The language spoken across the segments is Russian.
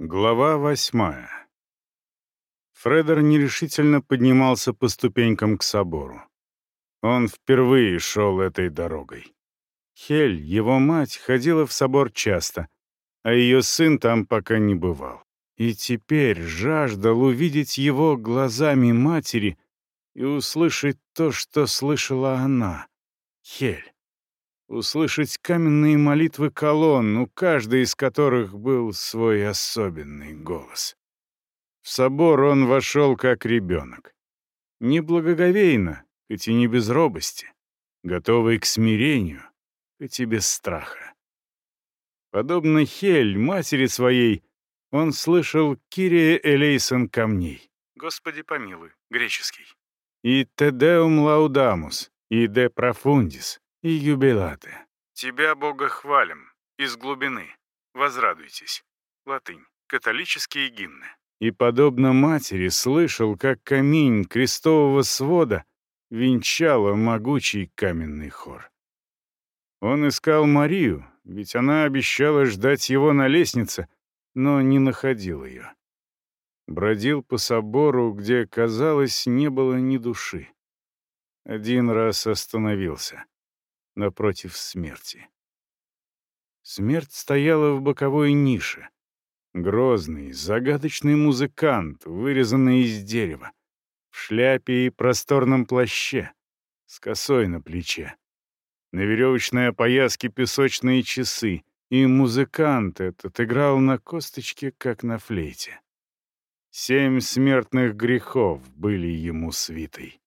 Глава восьмая. Фредер нерешительно поднимался по ступенькам к собору. Он впервые шел этой дорогой. Хель, его мать, ходила в собор часто, а ее сын там пока не бывал. И теперь жаждал увидеть его глазами матери и услышать то, что слышала она, Хель услышать каменные молитвы колонн, у каждой из которых был свой особенный голос. В собор он вошел как ребенок. Не благоговейно, хоть и не без робости, готовый к смирению, хоть и без страха. Подобно Хель, матери своей, он слышал «Кирия элейсон камней». «Господи помилуй», греческий. И «Тедеум лаудамус», и «Де профундис», и юбилаты. Тебя, Бога, хвалим, из глубины. Возрадуйтесь. Латынь. Католические гимны. И, подобно матери, слышал, как камень крестового свода венчала могучий каменный хор. Он искал Марию, ведь она обещала ждать его на лестнице, но не находил ее. Бродил по собору, где, казалось, не было ни души. Один раз остановился напротив смерти. Смерть стояла в боковой нише. Грозный, загадочный музыкант, вырезанный из дерева, в шляпе и просторном плаще, с косой на плече. На веревочной опояске песочные часы, и музыкант этот играл на косточке, как на флейте. Семь смертных грехов были ему свитой.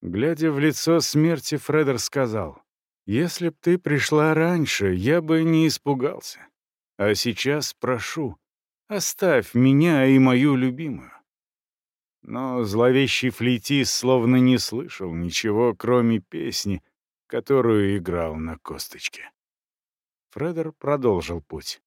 Глядя в лицо смерти, Фредер сказал, «Если б ты пришла раньше, я бы не испугался. А сейчас прошу, оставь меня и мою любимую». Но зловещий флейтист словно не слышал ничего, кроме песни, которую играл на косточке. Фредер продолжил путь.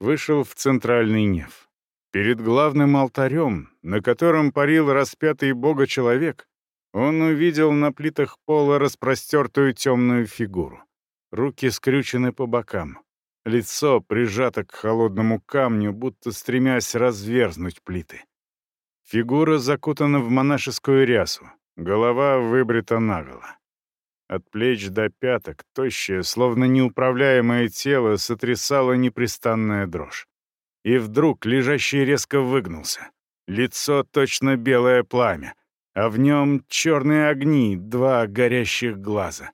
Вышел в центральный неф. Перед главным алтарем, на котором парил распятый бога-человек, он увидел на плитах пола распростертую темную фигуру. Руки скрючены по бокам. Лицо прижато к холодному камню, будто стремясь разверзнуть плиты. Фигура закутана в монашескую рясу, голова выбрита наголо. От плеч до пяток тощее, словно неуправляемое тело, сотрясало непрестанная дрожь. И вдруг лежащий резко выгнулся. Лицо точно белое пламя — а в нем черные огни, два горящих глаза.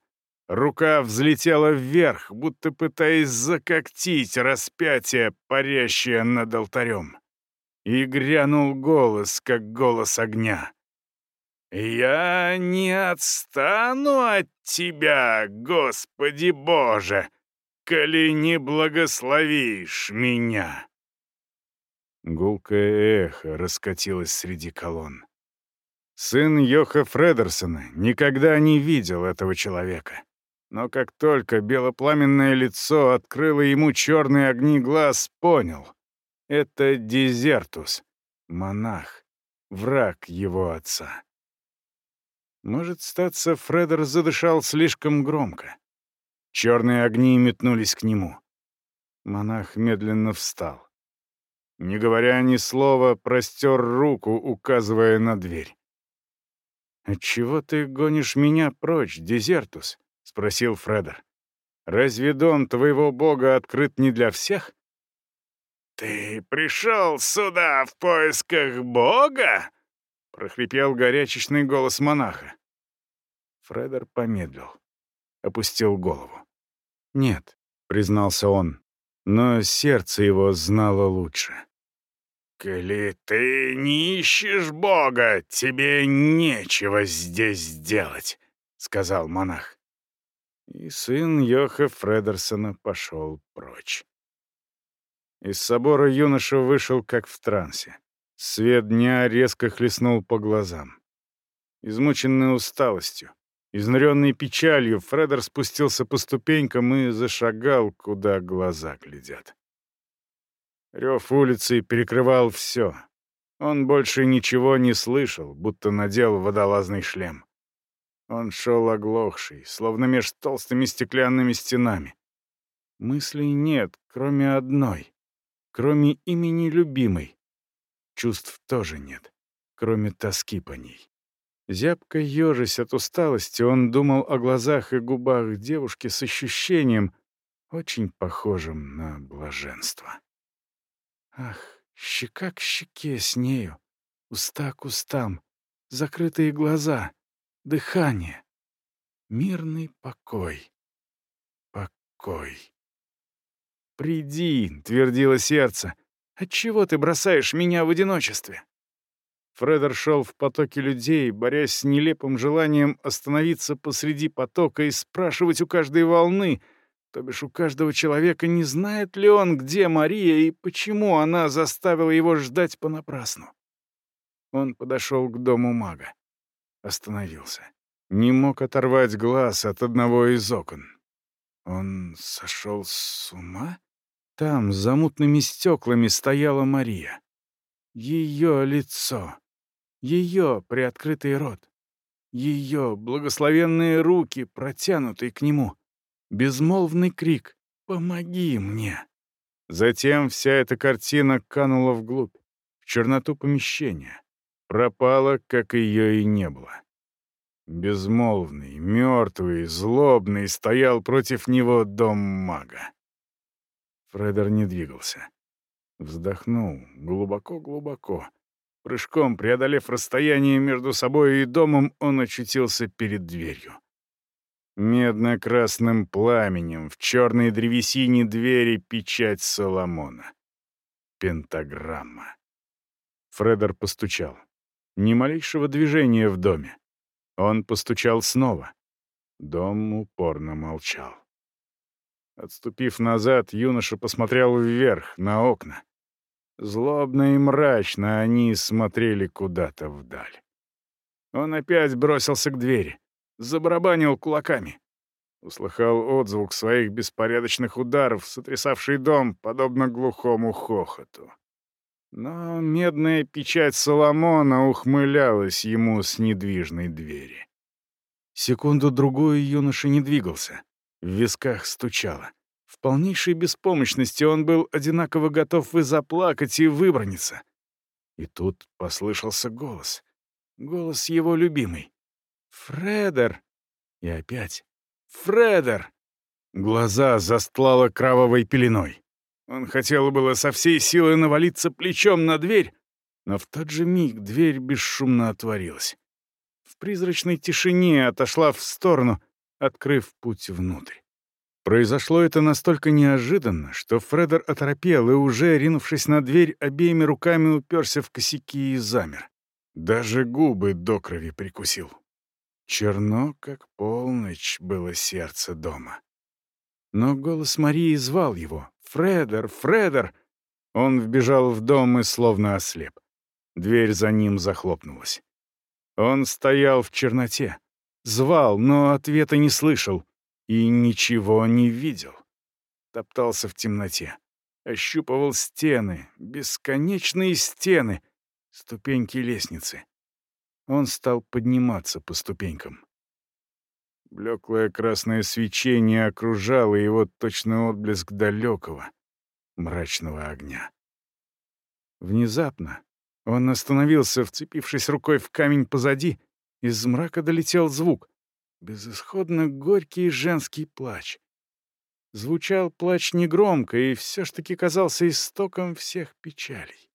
Рука взлетела вверх, будто пытаясь закоктить распятие, парящее над алтарем. И грянул голос, как голос огня. «Я не отстану от тебя, Господи Боже, коли не благословишь меня!» Гулкое эхо раскатилось среди колонн. Сын Йоха Фредерсона никогда не видел этого человека. Но как только белопламенное лицо открыло ему черные огни глаз, понял — это Дезертус, монах, враг его отца. Может, статься, Фредер задышал слишком громко. Черные огни метнулись к нему. Монах медленно встал. Не говоря ни слова, простер руку, указывая на дверь. «Отчего ты гонишь меня прочь, Дезертус?» — спросил Фредер. «Разве дом твоего бога открыт не для всех?» «Ты пришел сюда в поисках бога?» — прохрипел горячечный голос монаха. Фредер помедлил, опустил голову. «Нет», — признался он, — «но сердце его знало лучше». «Коли ты не ищешь Бога, тебе нечего здесь делать», — сказал монах. И сын Йоха Фредерсона пошел прочь. Из собора юноша вышел как в трансе. Свет дня резко хлестнул по глазам. Измученный усталостью, изнуренный печалью, Фредер спустился по ступенькам и зашагал, куда глаза глядят. Рев улицы перекрывал все. Он больше ничего не слышал, будто надел водолазный шлем. Он шел оглохший, словно меж толстыми стеклянными стенами. Мыслей нет, кроме одной. кроме имени любимой. Чувств тоже нет, кроме тоски по ней. Зябко ежась от усталости, он думал о глазах и губах девушки с ощущением, очень похожим на блаженство. Ах, щека к щеке с нею, уста к устам, закрытые глаза, дыхание. Мирный покой. Покой. «Приди», — твердило сердце, — «отчего ты бросаешь меня в одиночестве?» Фредер шел в потоке людей, борясь с нелепым желанием остановиться посреди потока и спрашивать у каждой волны, то бишь у каждого человека, не знает ли он, где Мария и почему она заставила его ждать понапрасну. Он подошел к дому мага. Остановился. Не мог оторвать глаз от одного из окон. Он сошел с ума? Там, за мутными стеклами, стояла Мария. Ее лицо. Ее приоткрытый рот. Ее благословенные руки, протянутые к нему. Безмолвный крик «Помоги мне!». Затем вся эта картина канула вглубь, в черноту помещения. Пропала, как ее и не было. Безмолвный, мертвый, злобный стоял против него дом мага. Фредер не двигался. Вздохнул глубоко-глубоко. Прыжком преодолев расстояние между собой и домом, он очутился перед дверью. Медно-красным пламенем в черной древесине двери печать Соломона. Пентаграмма. Фредер постучал. Ни малейшего движения в доме. Он постучал снова. Дом упорно молчал. Отступив назад, юноша посмотрел вверх, на окна. Злобно и мрачно они смотрели куда-то вдаль. Он опять бросился к двери, забарабанил кулаками. Услыхал отзвук своих беспорядочных ударов, сотрясавший дом, подобно глухому хохоту. Но медная печать Соломона ухмылялась ему с недвижной двери. Секунду-другую юноша не двигался. В висках стучало. В полнейшей беспомощности он был одинаково готов и заплакать, и выброниться. И тут послышался голос. Голос его любимый. «Фредер!» И опять «Фредер!» Глаза застлало кровавой пеленой. Он хотел было со всей силы навалиться плечом на дверь, но в тот же миг дверь бесшумно отворилась. В призрачной тишине отошла в сторону, открыв путь внутрь. Произошло это настолько неожиданно, что Фредер оторопел и, уже ринувшись на дверь, обеими руками уперся в косяки и замер. Даже губы до крови прикусил. Черно, как полночь, было сердце дома. Но голос Марии звал его. «Фредер! Фредер!» Он вбежал в дом и словно ослеп. Дверь за ним захлопнулась. Он стоял в черноте. Звал, но ответа не слышал. И ничего не видел. Топтался в темноте. Ощупывал стены, бесконечные стены, ступеньки лестницы. Он стал подниматься по ступенькам. Блеклое красное свечение окружало его точно отблеск далекого, мрачного огня. Внезапно он остановился, вцепившись рукой в камень позади, из мрака долетел звук. Безысходно горький женский плач. Звучал плач негромко и все ж таки казался истоком всех печалей.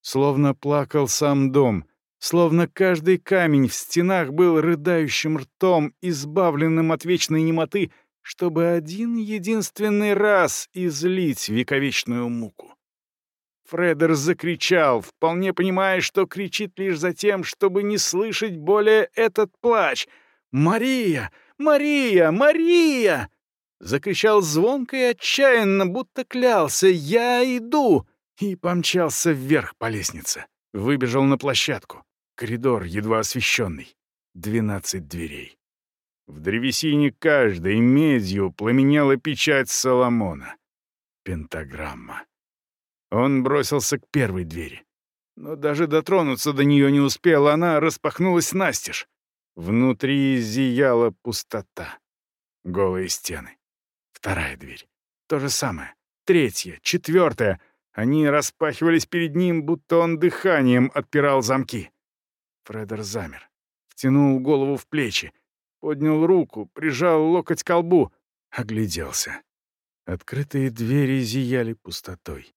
Словно плакал сам дом — Словно каждый камень в стенах был рыдающим ртом, избавленным от вечной немоты, чтобы один единственный раз излить вековечную муку. Фредер закричал, вполне понимая, что кричит лишь за тем, чтобы не слышать более этот плач. «Мария! Мария! Мария!» Закричал звонко и отчаянно, будто клялся «Я иду!» и помчался вверх по лестнице. Выбежал на площадку. Коридор едва освещенный. Двенадцать дверей. В древесине каждой медью пламеняла печать Соломона. Пентаграмма. Он бросился к первой двери. Но даже дотронуться до нее не успел, она распахнулась настежь. Внутри зияла пустота. Голые стены. Вторая дверь. То же самое. Третья, четвертая. Они распахивались перед ним, будто он дыханием отпирал замки. Фредер замер, втянул голову в плечи, поднял руку, прижал локоть к колбу, огляделся. Открытые двери зияли пустотой.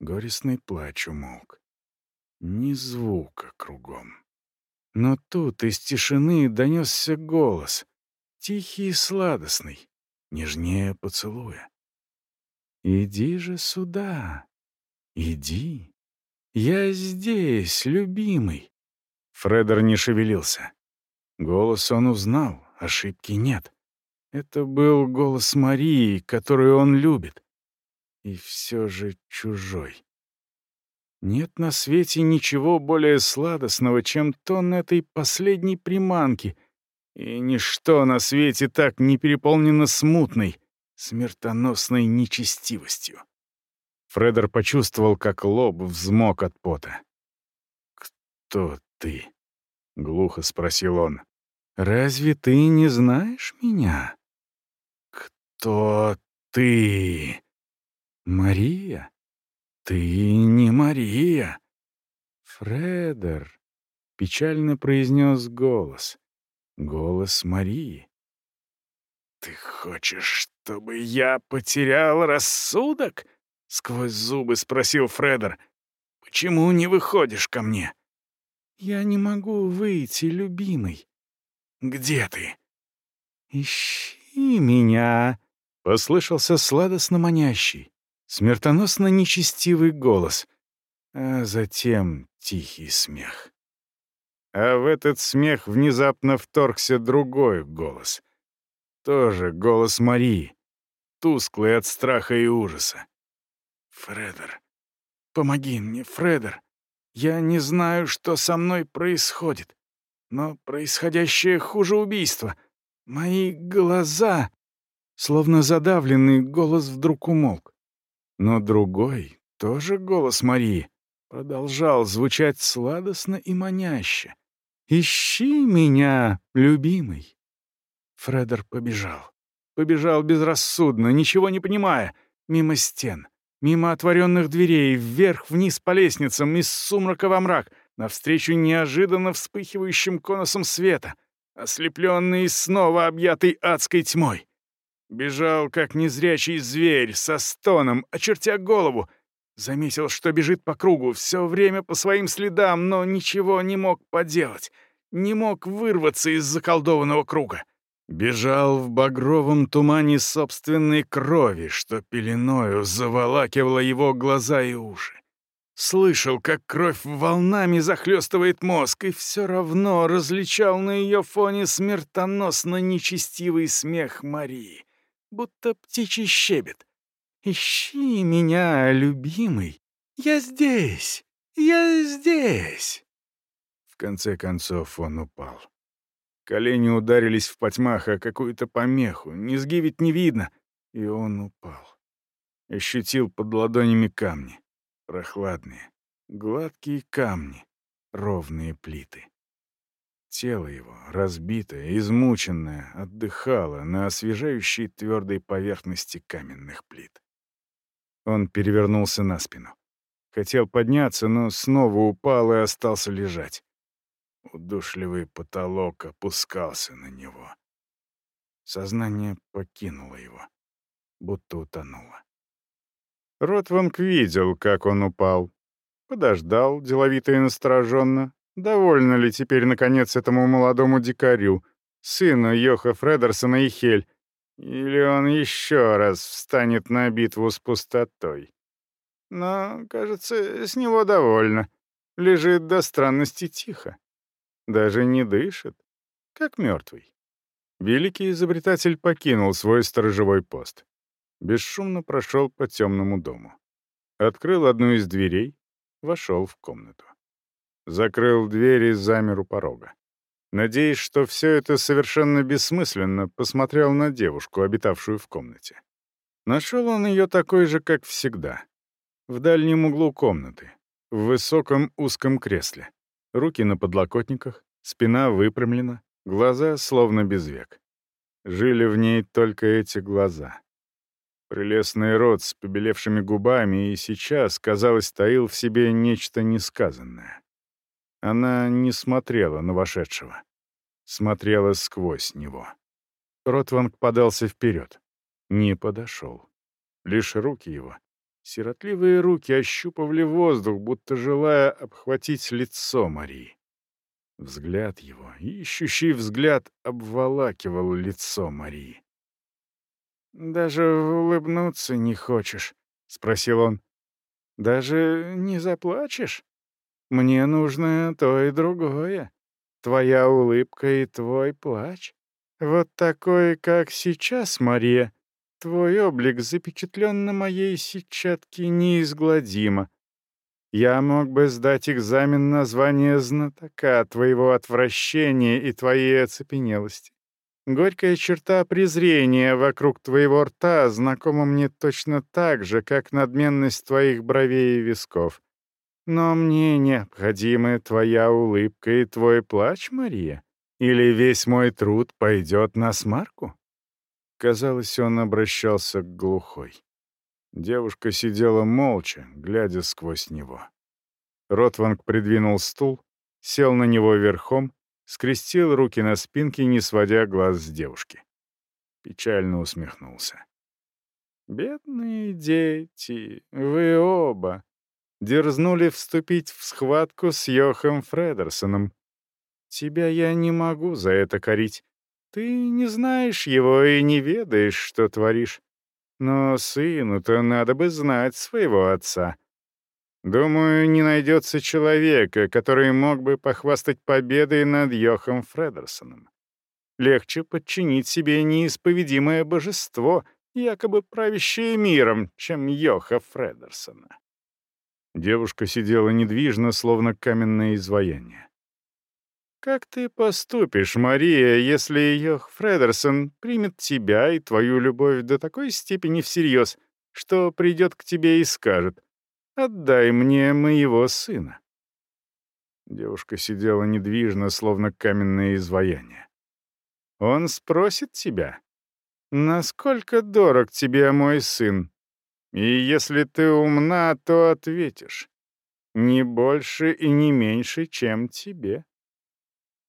Горестный плач умолк. Ни звука кругом. Но тут из тишины донесся голос, тихий и сладостный, нежнее поцелуя. «Иди же сюда, иди. Я здесь, любимый». Фредер не шевелился. Голос он узнал, ошибки нет. Это был голос Марии, которую он любит. И все же чужой. Нет на свете ничего более сладостного, чем тон этой последней приманки, и ничто на свете так не переполнено смутной, смертоносной нечестивостью. Фредер почувствовал, как лоб взмок от пота. «Кто ты?» — глухо спросил он. «Разве ты не знаешь меня?» «Кто ты?» «Мария?» «Ты не Мария!» «Фредер», — печально произнес голос. Голос Марии. «Ты хочешь, чтобы я потерял рассудок?» — сквозь зубы спросил Фредер. «Почему не выходишь ко мне?» «Я не могу выйти, любимый». «Где ты?» «Ищи меня», — послышался сладостно манящий смертоносно нечестивый голос, а затем тихий смех. А в этот смех внезапно вторгся другой голос. Тоже голос Марии, тусклый от страха и ужаса. «Фредер, помоги мне, Фредер. Я не знаю, что со мной происходит, но происходящее хуже убийства. Мои глаза...» Словно задавленный голос вдруг умолк. Но другой, тоже голос Марии, продолжал звучать сладостно и маняще. «Ищи меня, любимый!» Фредер побежал. Побежал безрассудно, ничего не понимая, мимо стен, мимо отворенных дверей, вверх-вниз по лестницам, из сумрака во мрак, навстречу неожиданно вспыхивающим конусом света, ослепленный и снова объятый адской тьмой. Бежал, как незрячий зверь, со стоном, очертя голову. Заметил, что бежит по кругу, все время по своим следам, но ничего не мог поделать. Не мог вырваться из заколдованного круга. Бежал в багровом тумане собственной крови, что пеленою заволакивала его глаза и уши. Слышал, как кровь волнами захлестывает мозг, и все равно различал на ее фоне смертоносно нечестивый смех Марии будто птичий щебет. «Ищи меня, любимый! Я здесь! Я здесь!» В конце концов он упал. Колени ударились в потьмах о какую-то помеху, низги ведь не видно, и он упал. Ощутил под ладонями камни, прохладные, гладкие камни, ровные плиты. Тело его, разбитое, измученное, отдыхало на освежающей твердой поверхности каменных плит. Он перевернулся на спину. Хотел подняться, но снова упал и остался лежать. Удушливый потолок опускался на него. Сознание покинуло его, будто утонуло. Ротванг видел, как он упал. Подождал, деловито и настороженно, Довольно ли теперь, наконец, этому молодому дикарю, сыну Йоха Фредерсона и Хель, или он еще раз встанет на битву с пустотой? Но, кажется, с него довольно. Лежит до странности тихо. Даже не дышит, как мертвый. Великий изобретатель покинул свой сторожевой пост. Бесшумно прошел по темному дому. Открыл одну из дверей, вошел в комнату. Закрыл дверь и замер у порога. Надеясь, что все это совершенно бессмысленно, посмотрел на девушку, обитавшую в комнате. Нашел он ее такой же, как всегда. В дальнем углу комнаты, в высоком узком кресле. Руки на подлокотниках, спина выпрямлена, глаза словно без век. Жили в ней только эти глаза. Прелестный рот с побелевшими губами и сейчас, казалось, таил в себе нечто несказанное. Она не смотрела на вошедшего. Смотрела сквозь него. Ротванг подался вперед. Не подошел. Лишь руки его, сиротливые руки, ощупывали воздух, будто желая обхватить лицо Марии. Взгляд его, ищущий взгляд, обволакивал лицо Марии. «Даже улыбнуться не хочешь?» — спросил он. «Даже не заплачешь? Мне нужно то и другое. Твоя улыбка и твой плач. Вот такой, как сейчас, Мария. Твой облик запечатлен на моей сетчатке неизгладимо. Я мог бы сдать экзамен на звание знатока твоего отвращения и твоей оцепенелости. Горькая черта презрения вокруг твоего рта знакома мне точно так же, как надменность твоих бровей и висков. Но мне необходима твоя улыбка и твой плач, Мария. Или весь мой труд пойдет на смарку?» Казалось, он обращался к глухой. Девушка сидела молча, глядя сквозь него. Ротванг придвинул стул, сел на него верхом скрестил руки на спинке, не сводя глаз с девушки. Печально усмехнулся. «Бедные дети, вы оба дерзнули вступить в схватку с Йохом Фредерсоном. Тебя я не могу за это корить. Ты не знаешь его и не ведаешь, что творишь. Но сыну-то надо бы знать своего отца. Думаю, не найдется человека, который мог бы похвастать победой над Йохом Фредерсоном. Легче подчинить себе неисповедимое божество, якобы правящее миром, чем Йоха Фредерсона. Девушка сидела недвижно, словно каменное изваяние. «Как ты поступишь, Мария, если Йох Фредерсон примет тебя и твою любовь до такой степени всерьез, что придет к тебе и скажет — Отдай мне моего сына». Девушка сидела недвижно, словно каменное изваяние. «Он спросит тебя, насколько дорог тебе мой сын? И если ты умна, то ответишь, не больше и не меньше, чем тебе.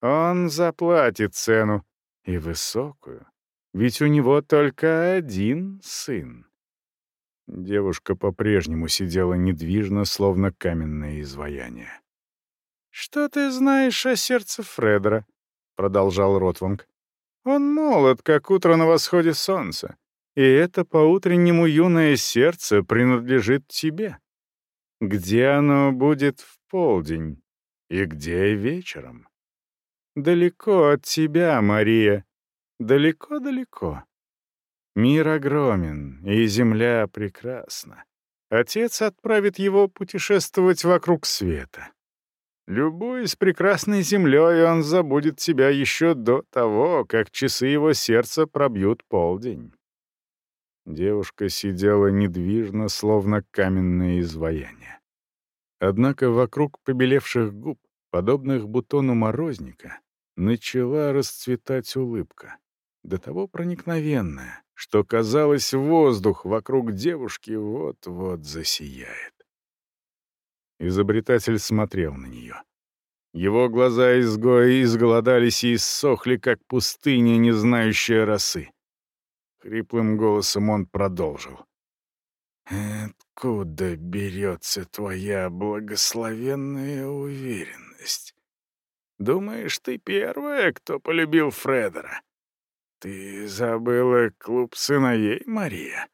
Он заплатит цену, и высокую, ведь у него только один сын». Девушка по-прежнему сидела недвижно, словно каменное изваяние. «Что ты знаешь о сердце Фредера?» — продолжал Ротванг. «Он молод, как утро на восходе солнца, и это по-утреннему юное сердце принадлежит тебе. Где оно будет в полдень и где вечером? Далеко от тебя, Мария, далеко-далеко. Мир огромен, и земля прекрасна. Отец отправит его путешествовать вокруг света. Любуясь прекрасной землей, он забудет тебя еще до того, как часы его сердца пробьют полдень. Девушка сидела недвижно, словно каменное изваяние. Однако вокруг побелевших губ, подобных бутону морозника, начала расцветать улыбка, до того проникновенная, что, казалось, воздух вокруг девушки вот-вот засияет. Изобретатель смотрел на нее. Его глаза изгоя изголодались и иссохли, как пустыня, не знающая росы. Хриплым голосом он продолжил. «Откуда берется твоя благословенная уверенность? Думаешь, ты первая, кто полюбил Фредера? «Ты забыла клуб сыновей, Мария?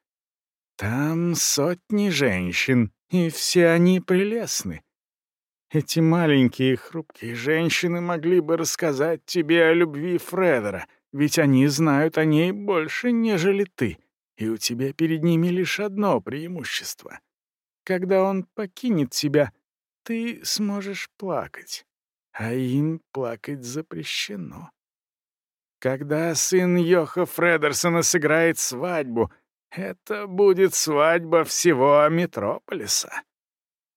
Там сотни женщин, и все они прелестны. Эти маленькие хрупкие женщины могли бы рассказать тебе о любви Фредера, ведь они знают о ней больше, нежели ты, и у тебя перед ними лишь одно преимущество. Когда он покинет тебя, ты сможешь плакать, а им плакать запрещено. Когда сын Йоха Фредерсона сыграет свадьбу, это будет свадьба всего Метрополиса.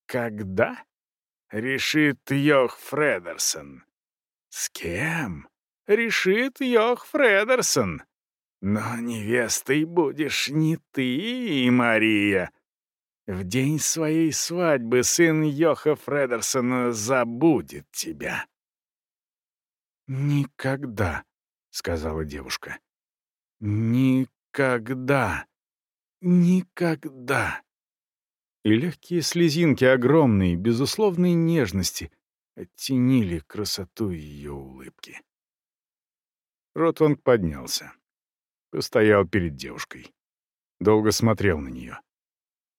Когда? Решит Йох Фредерсон. С кем? Решит Йох Фредерсон. Но невестой будешь не ты, Мария. В день своей свадьбы сын Йоха Фредерсона забудет тебя». «Никогда», — сказала девушка. «Никогда, никогда». И легкие слезинки огромной, безусловной нежности оттенили красоту ее улыбки. Ротванг поднялся. Постоял перед девушкой. Долго смотрел на нее.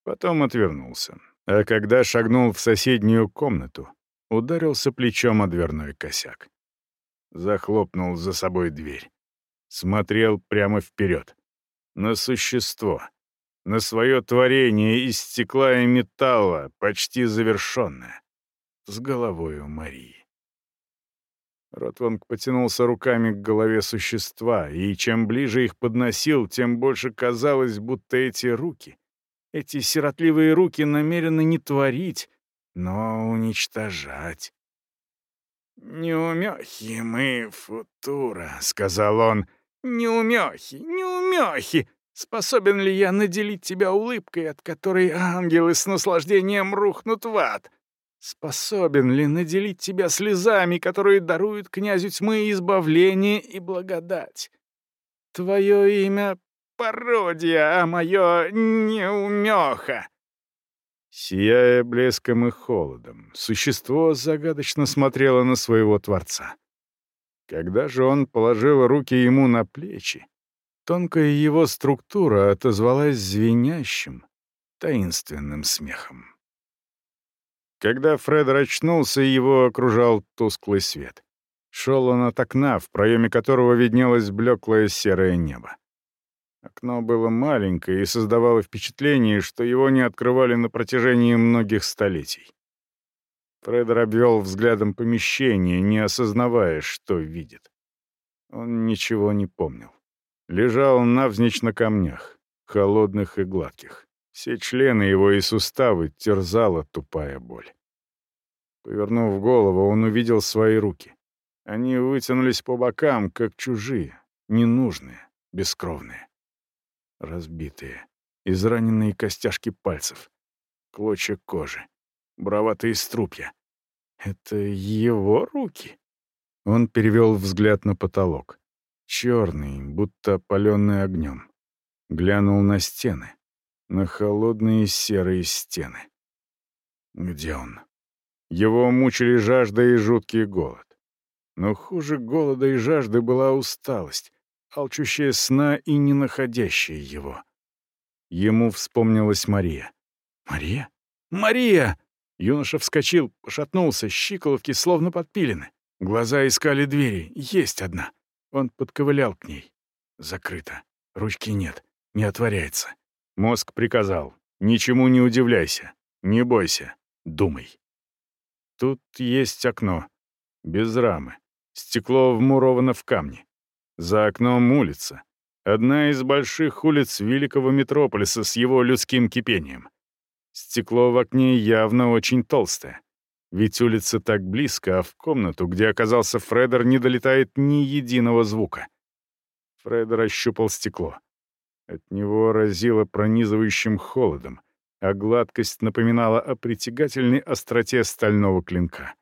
Потом отвернулся. А когда шагнул в соседнюю комнату, ударился плечом о дверной косяк. Захлопнул за собой дверь. Смотрел прямо вперед. На существо. На свое творение из стекла и металла, почти завершенное. С головой у Марии. Ротванг потянулся руками к голове существа, и чем ближе их подносил, тем больше казалось, будто эти руки, эти сиротливые руки намерены не творить, но уничтожать. «Неумехи мы, Футура», — сказал он. «Неумехи, неумехи! Способен ли я наделить тебя улыбкой, от которой ангелы с наслаждением рухнут в ад?» Способен ли наделить тебя слезами, которые даруют князю тьмы избавление и благодать? Твое имя — пародия, а мое — неумеха. Сияя блеском и холодом, существо загадочно смотрело на своего Творца. Когда же он положил руки ему на плечи, тонкая его структура отозвалась звенящим, таинственным смехом. Когда Фредер очнулся, его окружал тусклый свет. Шел он от окна, в проеме которого виднелось блеклое серое небо. Окно было маленькое и создавало впечатление, что его не открывали на протяжении многих столетий. Фредер обвел взглядом помещение, не осознавая, что видит. Он ничего не помнил. Лежал навзничь на камнях, холодных и гладких. Все члены его и суставы терзала тупая боль. Повернув голову, он увидел свои руки. Они вытянулись по бокам, как чужие, ненужные, бескровные. Разбитые, израненные костяшки пальцев, клочья кожи, броватые струпья. Это его руки? Он перевел взгляд на потолок. Черный, будто опаленный огнем. Глянул на стены на холодные серые стены. Где он? Его мучили жажда и жуткий голод. Но хуже голода и жажды была усталость, алчущая сна и не находящая его. Ему вспомнилась Мария. «Мария? Мария!» Юноша вскочил, пошатнулся, щиколотки словно подпилены. Глаза искали двери. Есть одна. Он подковылял к ней. Закрыто. Ручки нет. Не отворяется. Мозг приказал. «Ничему не удивляйся. Не бойся. Думай». Тут есть окно. Без рамы. Стекло вмуровано в камне. За окном улица. Одна из больших улиц великого метрополиса с его людским кипением. Стекло в окне явно очень толстое. Ведь улица так близко, а в комнату, где оказался Фредер, не долетает ни единого звука. Фредер ощупал стекло. От него разило пронизывающим холодом, а гладкость напоминала о притягательной остроте стального клинка.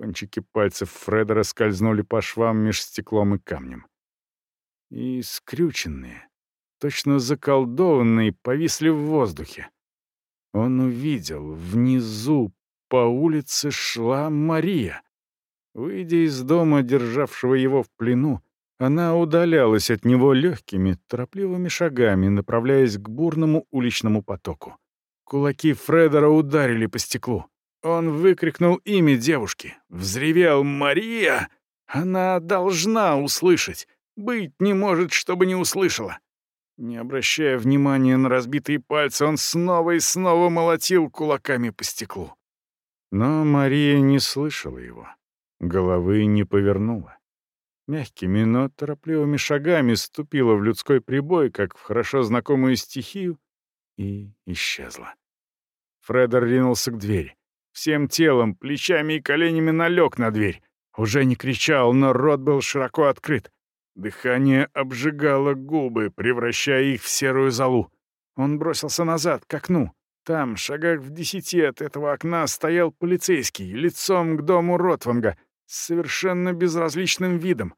Кончики пальцев Фредера скользнули по швам меж стеклом и камнем. И скрюченные, точно заколдованные, повисли в воздухе. Он увидел, внизу по улице шла Мария. Выйдя из дома, державшего его в плену, она удалялась от него легкими, торопливыми шагами, направляясь к бурному уличному потоку. Кулаки Фредера ударили по стеклу. Он выкрикнул имя девушки. Взревел «Мария!» Она должна услышать. Быть не может, чтобы не услышала. Не обращая внимания на разбитые пальцы, он снова и снова молотил кулаками по стеклу. Но Мария не слышала его. Головы не повернула мягкими, но торопливыми шагами ступила в людской прибой, как в хорошо знакомую стихию, и исчезла. Фредер ринулся к двери. Всем телом, плечами и коленями налег на дверь. Уже не кричал, но рот был широко открыт. Дыхание обжигало губы, превращая их в серую золу. Он бросился назад, к окну. Там, шагах в десяти от этого окна, стоял полицейский, лицом к дому Ротванга, с совершенно безразличным видом.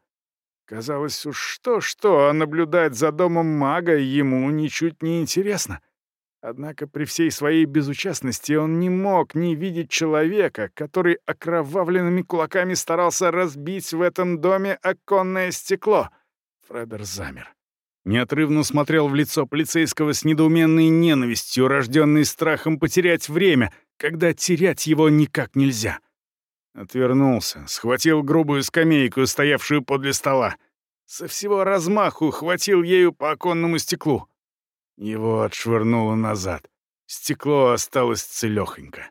Казалось уж что-что, а наблюдать за домом мага ему ничуть не интересно. Однако при всей своей безучастности он не мог не видеть человека, который окровавленными кулаками старался разбить в этом доме оконное стекло. Фредер замер. Неотрывно смотрел в лицо полицейского с недоуменной ненавистью, рожденной страхом потерять время, когда терять его никак нельзя. Отвернулся, схватил грубую скамейку, стоявшую подле стола. Со всего размаху хватил ею по оконному стеклу. Его отшвырнуло назад. Стекло осталось целехонько.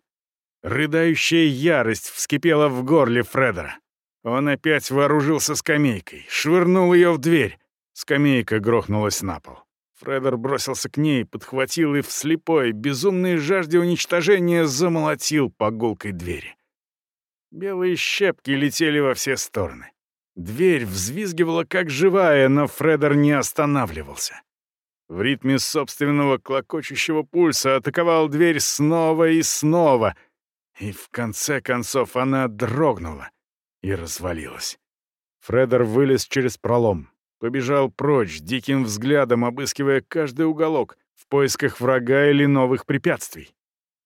Рыдающая ярость вскипела в горле Фредера. Он опять вооружился скамейкой, швырнул ее в дверь. Скамейка грохнулась на пол. Фредер бросился к ней, подхватил и в слепой, безумной жажде уничтожения замолотил по гулкой двери. Белые щепки летели во все стороны. Дверь взвизгивала как живая, но Фредер не останавливался. В ритме собственного клокочущего пульса атаковал дверь снова и снова, и в конце концов она дрогнула и развалилась. Фредер вылез через пролом, побежал прочь, диким взглядом обыскивая каждый уголок в поисках врага или новых препятствий.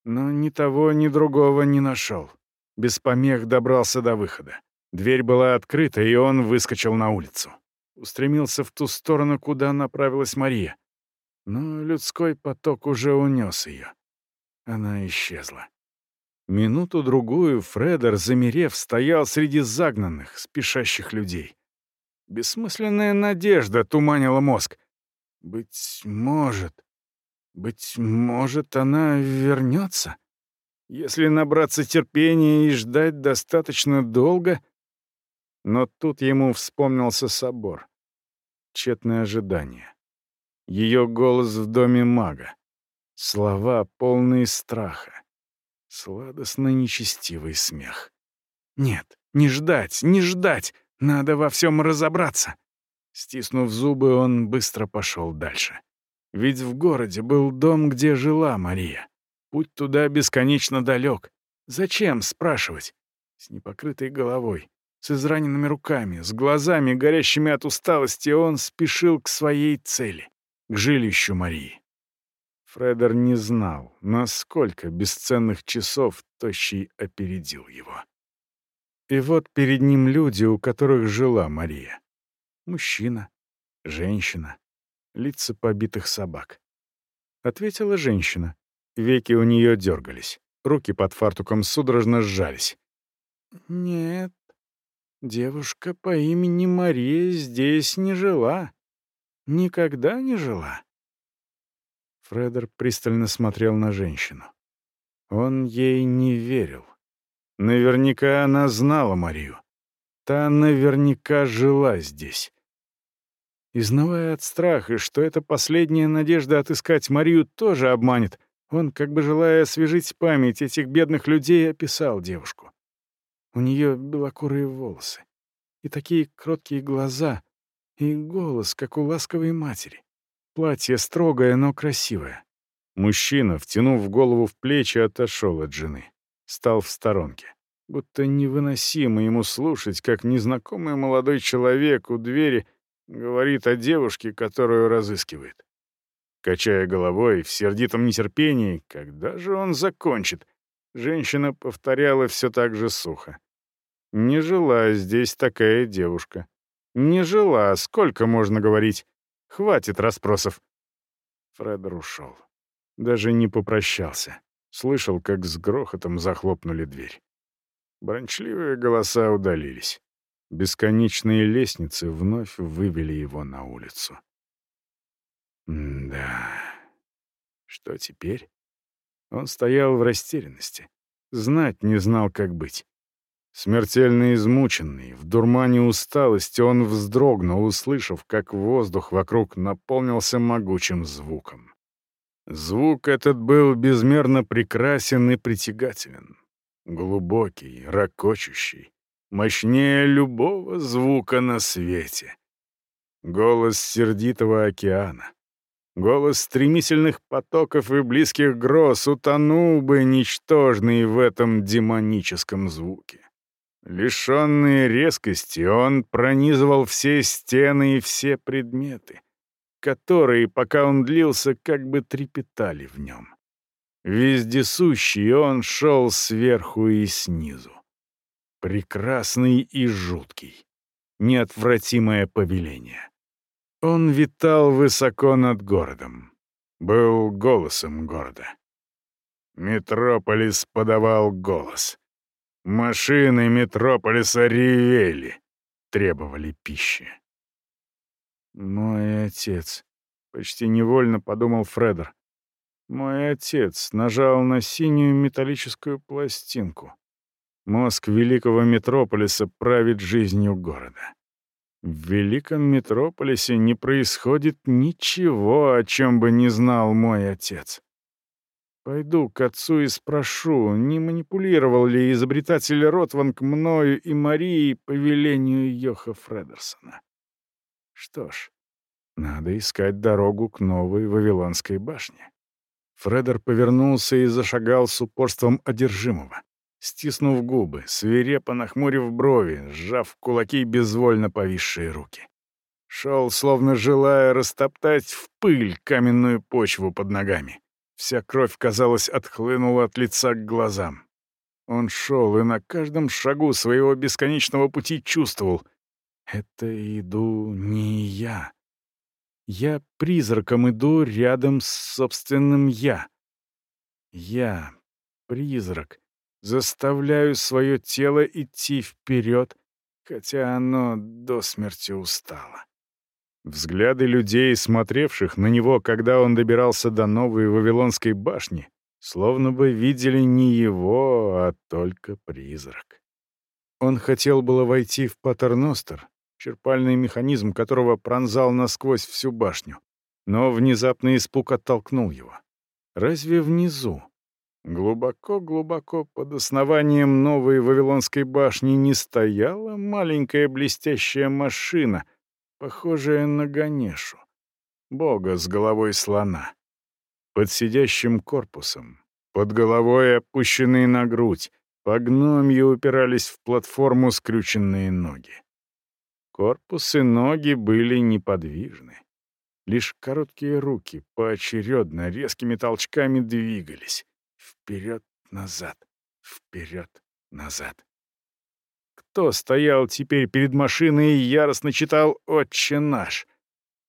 Но ни того, ни другого не нашел. Без помех добрался до выхода. Дверь была открыта, и он выскочил на улицу. Устремился в ту сторону, куда направилась Мария но людской поток уже унес ее. Она исчезла. Минуту-другую Фредер, замерев, стоял среди загнанных, спешащих людей. Бессмысленная надежда туманила мозг. Быть может, быть может, она вернется? Если набраться терпения и ждать достаточно долго... Но тут ему вспомнился собор. Тщетное ожидание. Ее голос в доме мага. Слова, полные страха. Сладостно нечестивый смех. Нет, не ждать, не ждать. Надо во всем разобраться. Стиснув зубы, он быстро пошел дальше. Ведь в городе был дом, где жила Мария. Путь туда бесконечно далек. Зачем спрашивать? С непокрытой головой, с израненными руками, с глазами, горящими от усталости, он спешил к своей цели к жилищу Марии. Фредер не знал, насколько бесценных часов Тощий опередил его. И вот перед ним люди, у которых жила Мария. Мужчина, женщина, лица побитых собак. Ответила женщина. Веки у нее дергались, руки под фартуком судорожно сжались. «Нет, девушка по имени Мария здесь не жила», Никогда не жила?» Фредер пристально смотрел на женщину. Он ей не верил. Наверняка она знала Марию. Та наверняка жила здесь. Изнывая от страха, что эта последняя надежда отыскать Марию тоже обманет, он, как бы желая освежить память этих бедных людей, описал девушку. У нее белокурые волосы и такие кроткие глаза, и голос, как у ласковой матери. Платье строгое, но красивое. Мужчина, втянув голову в плечи, отошел от жены. Стал в сторонке. Будто невыносимо ему слушать, как незнакомый молодой человек у двери говорит о девушке, которую разыскивает. Качая головой в сердитом нетерпении, когда же он закончит, женщина повторяла все так же сухо. «Не жила здесь такая девушка. Не жила, сколько можно говорить. Хватит расспросов. Фредер ушел. Даже не попрощался. Слышал, как с грохотом захлопнули дверь. Брончливые голоса удалились. Бесконечные лестницы вновь вывели его на улицу. Да. Что теперь? Он стоял в растерянности. Знать не знал, как быть. Смертельно измученный, в дурмане усталости, он вздрогнул, услышав, как воздух вокруг наполнился могучим звуком. Звук этот был безмерно прекрасен и притягателен. Глубокий, ракочущий, мощнее любого звука на свете. голос сердитого океана. Голос стремительных потоков и близких гроз утонул бы ничтожный в этом демоническом звуке. Лишенный резкости, он пронизывал все стены и все предметы, которые, пока он длился, как бы трепетали в нем. Вездесущий он шел сверху и снизу. Прекрасный и жуткий. Неотвратимое повеление. Он витал высоко над городом. Был голосом города. Метрополис подавал голос. Машины Метрополиса ревели, требовали пищи. «Мой отец», — почти невольно подумал Фредер. «Мой отец нажал на синюю металлическую пластинку. Мозг великого Метрополиса правит жизнью города. В великом метрополисе не происходит ничего, о чем бы не знал мой отец. Пойду к отцу и спрошу, не манипулировал ли изобретатель Ротванг мною и Марией по велению Йоха Фредерсона. Что ж, надо искать дорогу к новой Вавилонской башне. Фредер повернулся и зашагал с упорством одержимого стиснув губы, свирепо нахмурив брови, сжав кулаки безвольно повисшие руки. Шел, словно желая растоптать в пыль каменную почву под ногами. Вся кровь, казалось, отхлынула от лица к глазам. Он шел и на каждом шагу своего бесконечного пути чувствовал — это иду не я. Я призраком иду рядом с собственным «я». Я — призрак — Заставляю свое тело идти вперед, хотя оно до смерти устало. Взгляды людей, смотревших на него, когда он добирался до новой Вавилонской башни, словно бы видели не его, а только призрак. Он хотел было войти в Патерностер, черпальный механизм которого пронзал насквозь всю башню, но внезапный испуг оттолкнул его. Разве внизу, Глубоко-глубоко под основанием новой Вавилонской башни не стояла маленькая блестящая машина, похожая на Ганешу, бога с головой слона. Под сидящим корпусом, под головой опущенные на грудь, по гномью упирались в платформу скрюченные ноги. Корпус и ноги были неподвижны. Лишь короткие руки поочередно резкими толчками двигались. Вперед-назад, вперед-назад. Кто стоял теперь перед машиной и яростно читал «Отче наш»?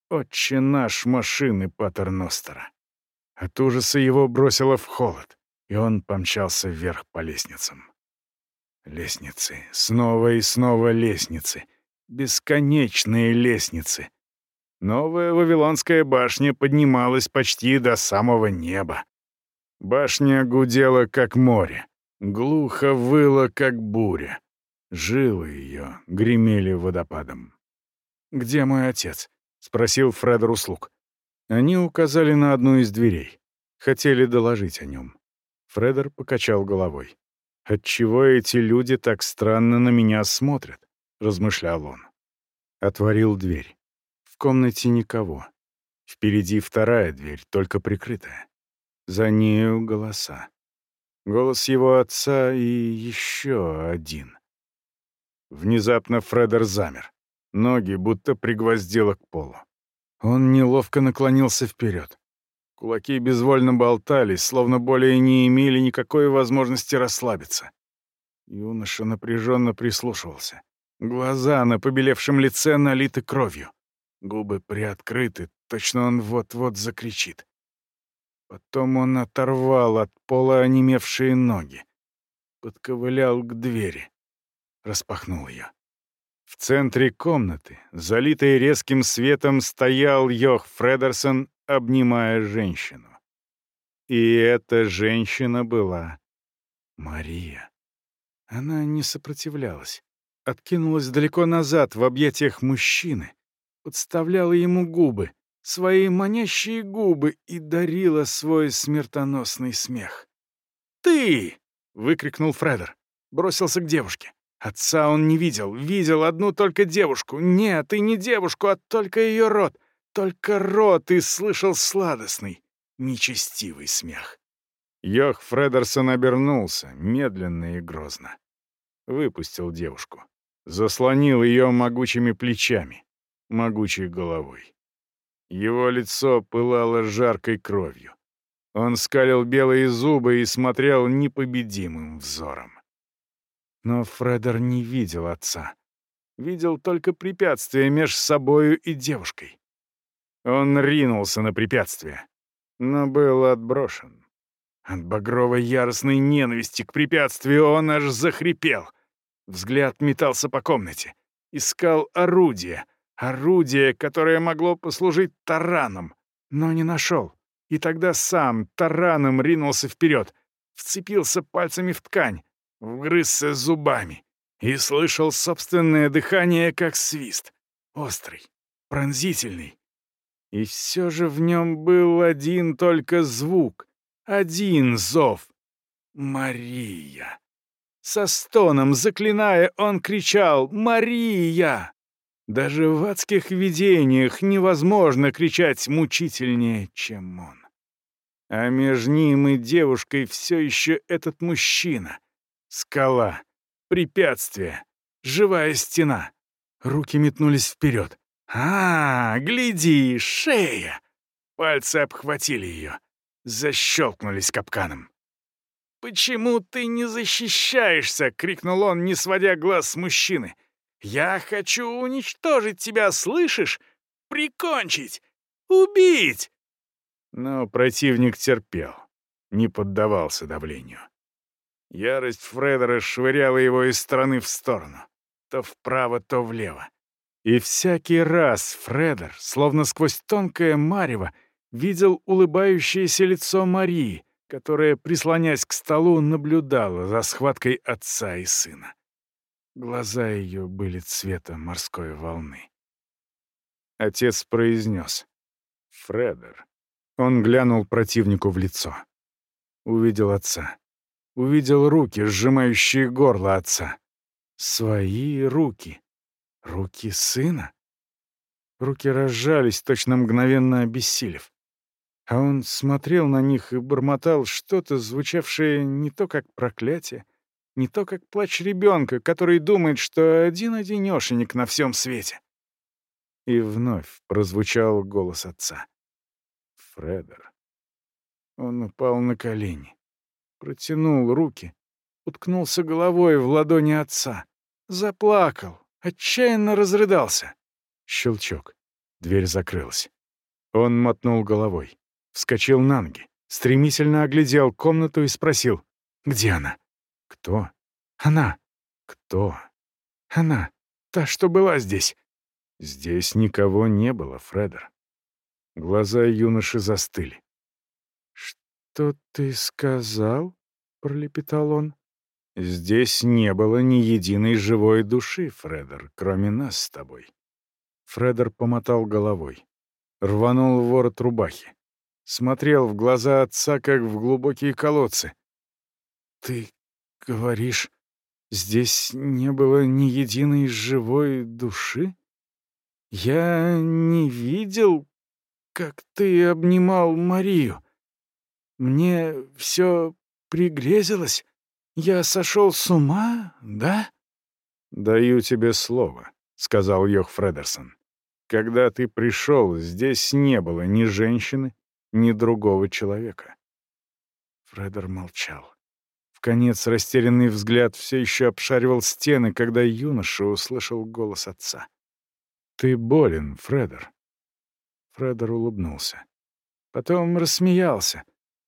«Отче наш» машины Патерностера. От ужаса его бросило в холод, и он помчался вверх по лестницам. Лестницы, снова и снова лестницы, бесконечные лестницы. Новая Вавилонская башня поднималась почти до самого неба. Башня гудела, как море, глухо выла, как буря. Жилы ее гремели водопадом. «Где мой отец?» — спросил Фредер услуг. Они указали на одну из дверей. Хотели доложить о нем. Фредер покачал головой. «Отчего эти люди так странно на меня смотрят?» — размышлял он. Отворил дверь. В комнате никого. Впереди вторая дверь, только прикрытая. За нею голоса. Голос его отца и еще один. Внезапно Фредер замер. Ноги будто пригвоздило к полу. Он неловко наклонился вперед. Кулаки безвольно болтались, словно более не имели никакой возможности расслабиться. Юноша напряженно прислушивался. Глаза на побелевшем лице налиты кровью. Губы приоткрыты, точно он вот-вот закричит. Потом он оторвал от пола онемевшие ноги. Подковылял к двери. Распахнул ее. В центре комнаты, залитой резким светом, стоял Йох Фредерсон, обнимая женщину. И эта женщина была Мария. Она не сопротивлялась. Откинулась далеко назад в объятиях мужчины, подставляла ему губы, свои манящие губы и дарила свой смертоносный смех. «Ты!» — выкрикнул Фредер. Бросился к девушке. Отца он не видел, видел одну только девушку. Нет, и не девушку, а только ее рот. Только рот и слышал сладостный, нечестивый смех. Йох Фредерсон обернулся, медленно и грозно. Выпустил девушку. Заслонил ее могучими плечами, могучей головой. Его лицо пылало жаркой кровью. Он скалил белые зубы и смотрел непобедимым взором. Но Фредер не видел отца. Видел только препятствие меж собою и девушкой. Он ринулся на препятствие, но был отброшен. От багровой яростной ненависти к препятствию он аж захрипел. Взгляд метался по комнате. Искал орудие. Орудие, которое могло послужить тараном. Но не нашел. И тогда сам тараном ринулся вперед. Вцепился пальцами в ткань вгрызся зубами и слышал собственное дыхание как свист, острый, пронзительный. И все же в нем был один только звук, один зов — Мария. Со стоном, заклиная, он кричал «Мария!». Даже в адских видениях невозможно кричать мучительнее, чем он. А между ним и девушкой все еще этот мужчина — Скала. Препятствие. Живая стена. Руки метнулись вперед. «А, гляди, шея!» Пальцы обхватили ее. Защелкнулись капканом. «Почему ты не защищаешься?» — крикнул он, не сводя глаз с мужчины. «Я хочу уничтожить тебя, слышишь? Прикончить! Убить!» Но противник терпел, не поддавался давлению. Ярость Фредера швыряла его из стороны в сторону. То вправо, то влево. И всякий раз Фредер, словно сквозь тонкое марево, видел улыбающееся лицо Марии, которая, прислонясь к столу, наблюдала за схваткой отца и сына. Глаза ее были цвета морской волны. Отец произнес. «Фредер». Он глянул противнику в лицо. Увидел отца увидел руки, сжимающие горло отца. Свои руки. Руки сына. Руки разжались, точно мгновенно обессилев. А он смотрел на них и бормотал что-то, звучавшее не то как проклятие, не то как плач ребенка, который думает, что один-одинешенек на всем свете. И вновь прозвучал голос отца. «Фредер». Он упал на колени. Протянул руки, уткнулся головой в ладони отца. Заплакал, отчаянно разрыдался. Щелчок. Дверь закрылась. Он мотнул головой, вскочил на ноги, стремительно оглядел комнату и спросил, «Где она?» «Кто?» «Она». «Кто?» «Она. Та, что была здесь». Здесь никого не было, Фредер. Глаза юноши застыли. «Что ты сказал?» — пролепетал он. «Здесь не было ни единой живой души, Фредер, кроме нас с тобой». Фредер помотал головой, рванул ворот рубахи, смотрел в глаза отца, как в глубокие колодцы. «Ты говоришь, здесь не было ни единой живой души? Я не видел, как ты обнимал Марию. Мне все пригрезилось? Я сошел с ума, да?» «Даю тебе слово», — сказал Йох Фредерсон. «Когда ты пришел, здесь не было ни женщины, ни другого человека». Фредер молчал. В конец растерянный взгляд все еще обшаривал стены, когда юноша услышал голос отца. «Ты болен, Фредер». Фредер улыбнулся. Потом рассмеялся.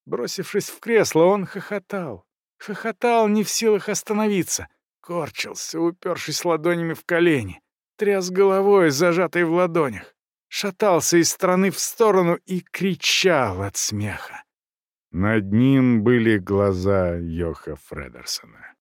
Бросившись в кресло, он хохотал. Хохотал, не в силах остановиться. Корчился, упершись ладонями в колени. Тряс головой, зажатой в ладонях. Шатался из стороны в сторону и кричал от смеха. Над ним были глаза Йоха Фредерсона.